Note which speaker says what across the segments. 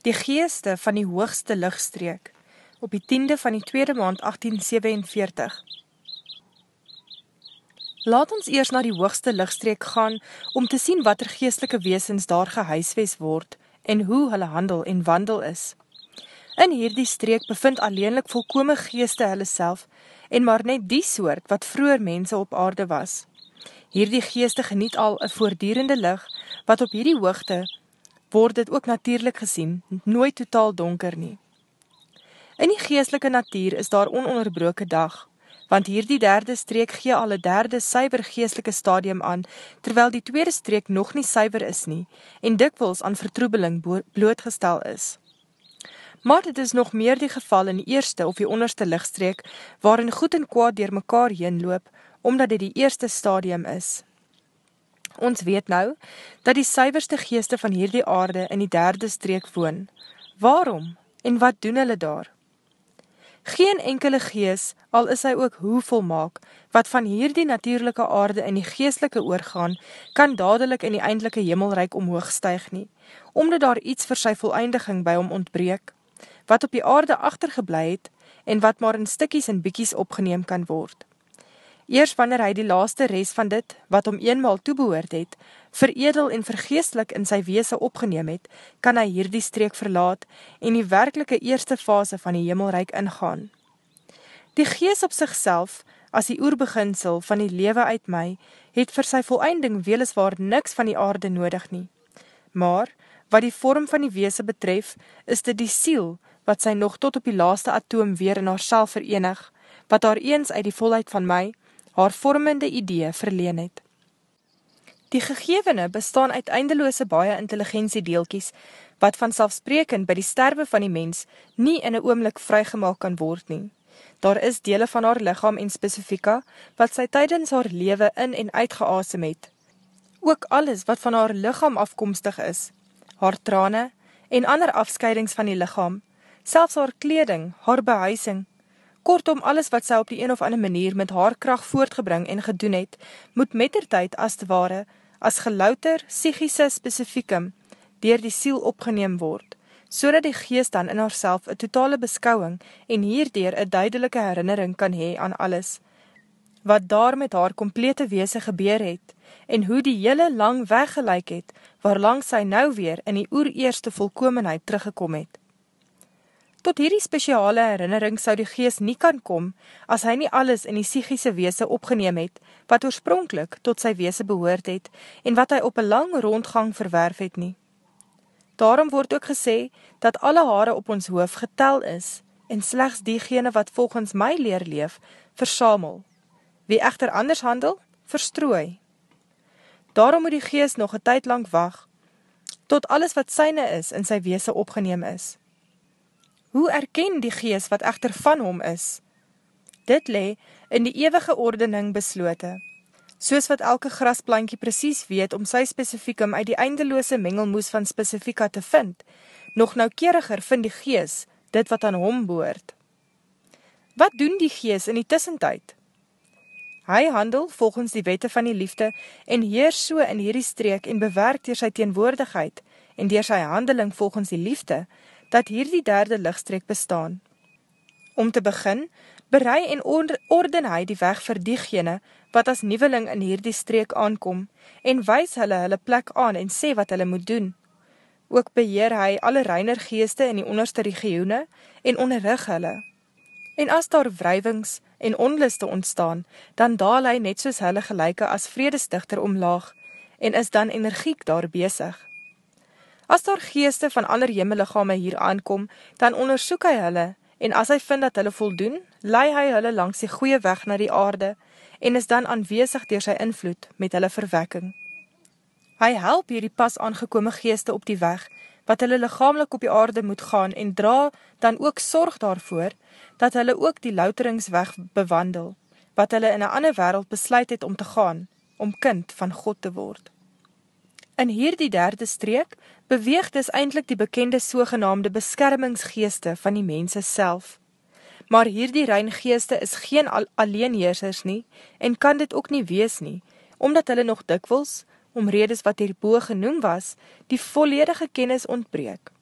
Speaker 1: Die geeste van die hoogste lichtstreek, op die tiende van die tweede maand 1847. Laat ons eers na die hoogste lichtstreek gaan, om te sien wat er geestelike weesens daar gehuiswees word, en hoe hulle handel en wandel is. In hierdie streek bevind alleenlik volkome geeste hulle self, en maar net die soort wat vroeger mense op aarde was. Hierdie geeste geniet al een voordierende licht, wat op hierdie hoogte word dit ook natuurlijk gesien, nooit totaal donker nie. In die geestelike natuur is daar ononderbroke dag, want hier die derde streek gee al een derde syver geestelike stadium aan, terwyl die tweede streek nog nie syver is nie, en dikwels aan vertroebeling blootgestel is. Maar dit is nog meer die geval in die eerste of die onderste lichtstreek, waarin goed en kwaad dier mekaar heen loop, omdat dit die eerste stadium is. Ons weet nou, dat die syverste geeste van hierdie aarde in die derde streek woon. Waarom en wat doen hulle daar? Geen enkele gees, al is hy ook hoe volmaak, wat van hierdie natuurlijke aarde in die geestelike oorgaan, kan dadelijk in die eindelike hemelryk omhoog stuig nie, omdat daar iets vir sy voleindiging by hom ontbreek, wat op die aarde achtergeblei het, en wat maar in stikkies en biekies opgeneem kan word. Eers wanneer hy die laaste res van dit, wat om eenmaal toebehoord het, veredel en vergeestelik in sy weese opgeneem het, kan hy hierdie streek verlaat en die werkelike eerste fase van die hemelryk ingaan. Die gees op sigself, as die oerbeginsel van die lewe uit my, het vir sy voleinding weliswaar niks van die aarde nodig nie. Maar, wat die vorm van die weese betref, is dit die siel, wat sy nog tot op die laaste atoom weer in haar sel verenig, wat haar eens uit die volheid van my, haar vormende idee verleen het. Die gegevene bestaan uit eindeloose baie intelligentiedeelkies, wat vanselfsprekend by die sterwe van die mens nie in een oomlik vrygemaak kan word nie. Daar is dele van haar lichaam en specifika, wat sy tydens haar lewe in en uitgeasem het. Ook alles wat van haar lichaam afkomstig is, haar trane en ander afscheidings van die lichaam, selfs haar kleding, haar behuising, Kortom, alles wat sy op die een of ander manier met haar kracht voortgebring en gedoen het, moet met der tyd as te ware, as gelouter, psychische specifiekum, dier die siel opgeneem word, so die geest dan in haarself een totale beskouwing en hierdier een duidelike herinnering kan hee aan alles, wat daar met haar complete weese gebeur het, en hoe die hele lang weggelijk het, waarlang sy nou weer in die oereerste volkomenheid teruggekom het. Tot hierdie speciale herinnering sou die gees nie kan kom, as hy nie alles in die psychische weese opgeneem het, wat oorspronkelijk tot sy weese behoord het, en wat hy op een lang rondgang verwerf het nie. Daarom word ook gesê, dat alle haare op ons hoof getel is, en slechts diegene wat volgens my leer leef, versamel. Wie echter anders handel, verstrooi. Daarom moet die gees nog een tyd lang wacht, tot alles wat syne is in sy weese opgeneem is. Hoe erken die gees wat echter van hom is? Dit le in die ewige ordening beslote, soos wat elke grasplantje precies weet om sy specifiekum uit die eindeloose mengelmoes van specifieka te vind, nog naukeeriger vind die gees dit wat aan hom boord. Wat doen die gees in die tussentijd? Hy handel volgens die wette van die liefde en heers so in hierdie streek en bewerk dier sy teenwoordigheid en dier sy handeling volgens die liefde, dat hierdie derde lichtstreek bestaan. Om te begin, berei en orden hy die weg vir diegene wat as nieveling in hierdie streek aankom en wys hulle hulle plek aan en sê wat hulle moet doen. Ook beheer hy alle reiner geeste in die onderste regione en onderrig hulle. En as daar wrywings en onliste ontstaan, dan daal hy net soos hulle gelijke as vredestichter omlaag en is dan energiek daar bezig. As daar geeste van ander jemeliggame hier aankom, dan ondersoek hy hulle, en as hy vind dat hulle voldoen, lei hy hulle langs die goeie weg na die aarde, en is dan aanwezig door sy invloed met hulle verwekking. Hy help hier die pas aangekome geeste op die weg, wat hulle lichamelik op die aarde moet gaan, en dra dan ook sorg daarvoor, dat hulle ook die louteringsweg bewandel, wat hulle in een ander wereld besluit het om te gaan, om kind van God te word. In hierdie derde streek beweeg dis eindelijk die bekende sogenaamde beskermingsgeeste van die mense self. Maar hierdie reingeeste is geen alleenheersers nie en kan dit ook nie wees nie, omdat hulle nog dikwels, om redes wat hierboe genoem was, die volledige kennis ontbreek.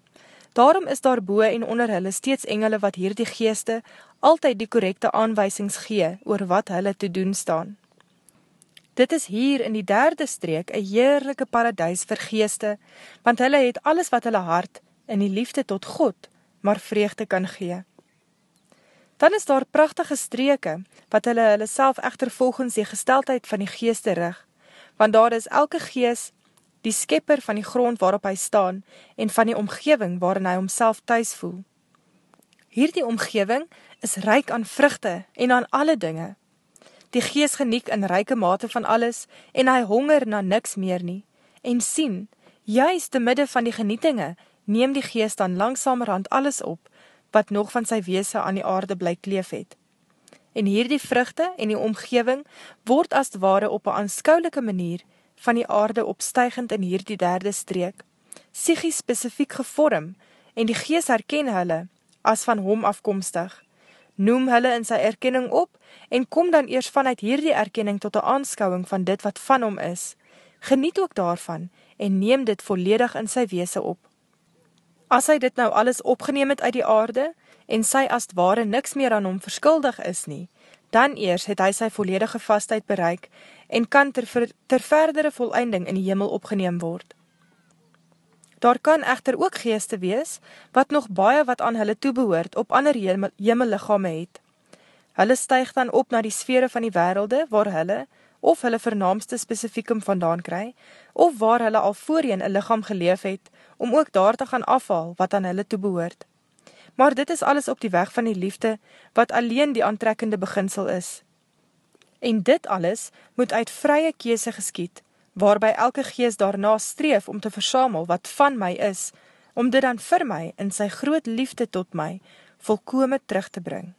Speaker 1: Daarom is daar boe en onder hulle steeds engele wat hier die geeste altyd die correcte aanwysings gee oor wat hulle te doen staan. Dit is hier in die derde streek een heerlijke paradijs vir geeste, want hulle het alles wat hulle hart in die liefde tot God maar vreugde kan gee. Dan is daar prachtige streke, wat hulle hulle self echter volgens die gesteldheid van die geeste rig, want daar is elke gees die skepper van die grond waarop hy staan en van die omgeving waarin hy homself thuis voel. Hierdie omgeving is ryk aan vruchte en aan alle dinge. Die gees geniek in ryke mate van alles en hy honger na niks meer nie. En sien, juist te midde van die genietinge neem die gees dan langsamerhand alles op wat nog van sy weese aan die aarde bly kleef het. En hierdie vruchte en die omgeving word as ware op een aanskoulike manier van die aarde opstuigend in hierdie derde streek, sigie specifiek gevorm, en die gees herken hulle, as van hom afkomstig, noem hulle in sy erkenning op, en kom dan eers vanuit hierdie erkenning tot die aanskouwing van dit wat van hom is, geniet ook daarvan, en neem dit volledig in sy weese op. As hy dit nou alles opgeneem het uit die aarde, en sy as ware niks meer aan hom verskuldig is nie, dan eers het hy sy volledige vastheid bereik, en kan ter, ver, ter verdere voleinding in die hemel opgeneem word. Daar kan echter ook geeste wees, wat nog baie wat aan hulle toebehoort op ander hemellichame het. Hulle stuig dan op na die sfere van die werelde, waar hulle, of hulle vernaamste specifiekum vandaan kry, of waar hulle al voorheen een lichaam geleef het, om ook daar te gaan afhaal wat aan hulle toebehoort. Maar dit is alles op die weg van die liefde, wat alleen die aantrekkende beginsel is. En dit alles moet uit vrye kese geskiet, waarby elke gees daarna streef om te versamel wat van my is, om dit dan vir my in sy groot liefde tot my volkome terug te bring.